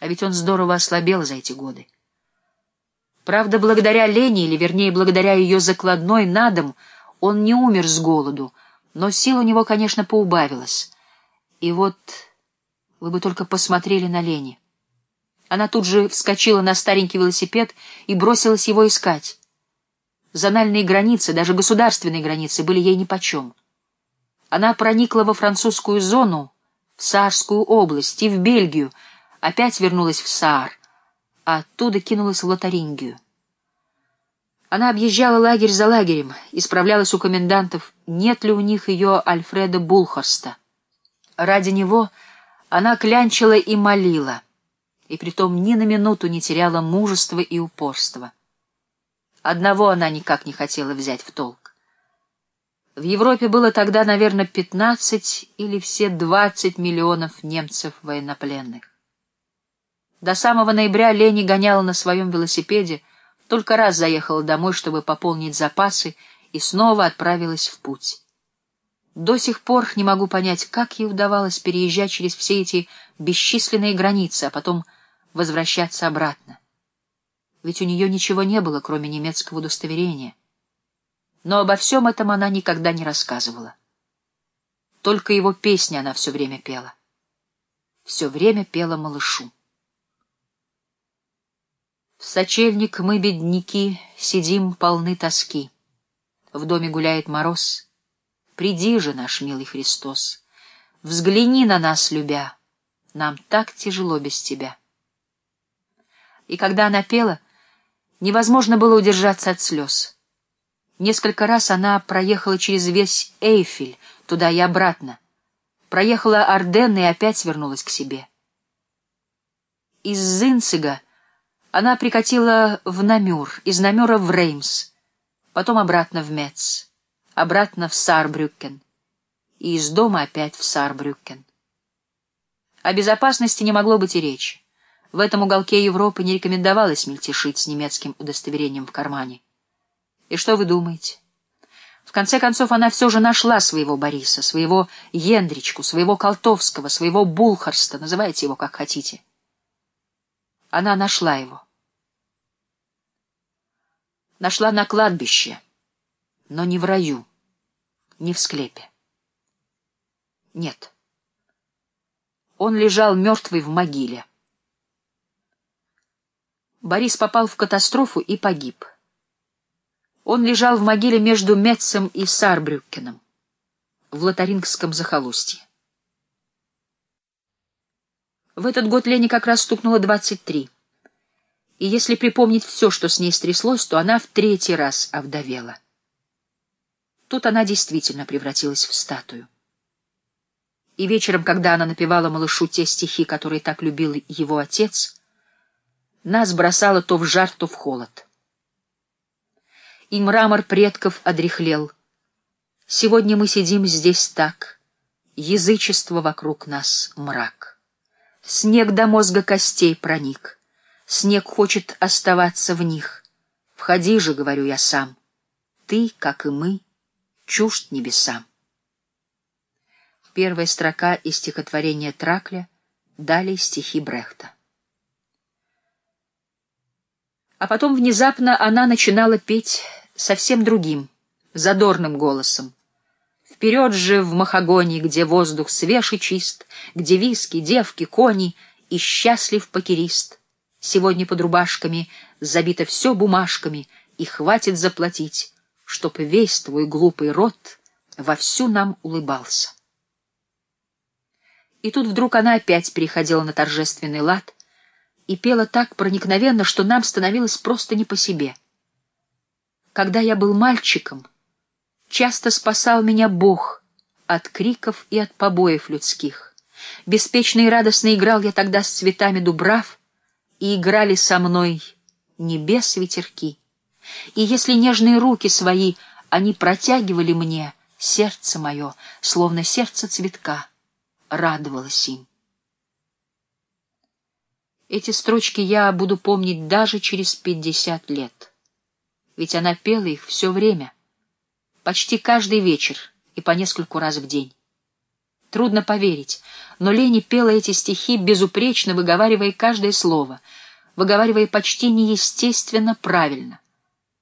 А ведь он здорово ослабел за эти годы. Правда, благодаря Лене, или вернее, благодаря ее закладной на дом, он не умер с голоду, но сил у него, конечно, поубавилось. И вот вы бы только посмотрели на Лене. Она тут же вскочила на старенький велосипед и бросилась его искать. Зональные границы, даже государственные границы, были ей нипочем. Она проникла во французскую зону, в Саарскую область и в Бельгию, опять вернулась в Саар, а оттуда кинулась в Лотарингию. Она объезжала лагерь за лагерем и справлялась у комендантов, нет ли у них ее Альфреда Булхарста. Ради него она клянчила и молила, и притом ни на минуту не теряла мужества и упорства. Одного она никак не хотела взять в толк. В Европе было тогда, наверное, 15 или все 20 миллионов немцев военнопленных. До самого ноября Лени гоняла на своем велосипеде, только раз заехала домой, чтобы пополнить запасы, и снова отправилась в путь. До сих пор не могу понять, как ей удавалось переезжать через все эти бесчисленные границы, а потом возвращаться обратно. Ведь у нее ничего не было, кроме немецкого удостоверения. Но обо всем этом она никогда не рассказывала. Только его песни она все время пела. Все время пела малышу. В сочельник мы, бедняки, сидим полны тоски. В доме гуляет мороз. Приди же, наш милый Христос, взгляни на нас, любя. Нам так тяжело без тебя. И когда она пела, невозможно было удержаться от слез. Несколько раз она проехала через весь Эйфель, туда и обратно. Проехала Орденны и опять вернулась к себе. Из Зинцига она прикатила в Намюр, из Намюра в Реймс, потом обратно в Мец, обратно в Сарбрюкен и из дома опять в Сарбрюкен. О безопасности не могло быть и речи. В этом уголке Европы не рекомендовалось мельтешить с немецким удостоверением в кармане. И что вы думаете? В конце концов, она все же нашла своего Бориса, своего Ендричку, своего Колтовского, своего Булхарста, называйте его как хотите. Она нашла его. Нашла на кладбище, но не в раю, не в склепе. Нет. Он лежал мертвый в могиле. Борис попал в катастрофу и погиб. Он лежал в могиле между Метцем и Сарбрюккеном в Лотарингском захолустье. В этот год Лене как раз стукнуло 23. И если припомнить все, что с ней стряслось, то она в третий раз овдовела. Тут она действительно превратилась в статую. И вечером, когда она напевала малышу те стихи, которые так любил его отец, нас бросало то в жар, то в холод. И мрамор предков одряхлел. Сегодня мы сидим здесь так, язычество вокруг нас мрак. Снег до мозга костей проник, снег хочет оставаться в них. Входи же, говорю я сам, ты, как и мы, чужд небесам. Первая строка из стихотворения Тракля, далее стихи Брехта. А потом внезапно она начинала петь совсем другим, задорным голосом. Вперед же в Махагонии, где воздух свеж и чист, где виски, девки, кони и счастлив покерист. Сегодня под рубашками забито все бумажками, и хватит заплатить, чтоб весь твой глупый рот вовсю нам улыбался. И тут вдруг она опять переходила на торжественный лад — и пела так проникновенно, что нам становилось просто не по себе. Когда я был мальчиком, часто спасал меня Бог от криков и от побоев людских. Беспечно и радостно играл я тогда с цветами дубрав, и играли со мной небес ветерки. И если нежные руки свои они протягивали мне, сердце мое, словно сердце цветка, радовалось им. Эти строчки я буду помнить даже через пятьдесят лет. Ведь она пела их все время, почти каждый вечер и по нескольку раз в день. Трудно поверить, но Лени пела эти стихи, безупречно выговаривая каждое слово, выговаривая почти неестественно правильно.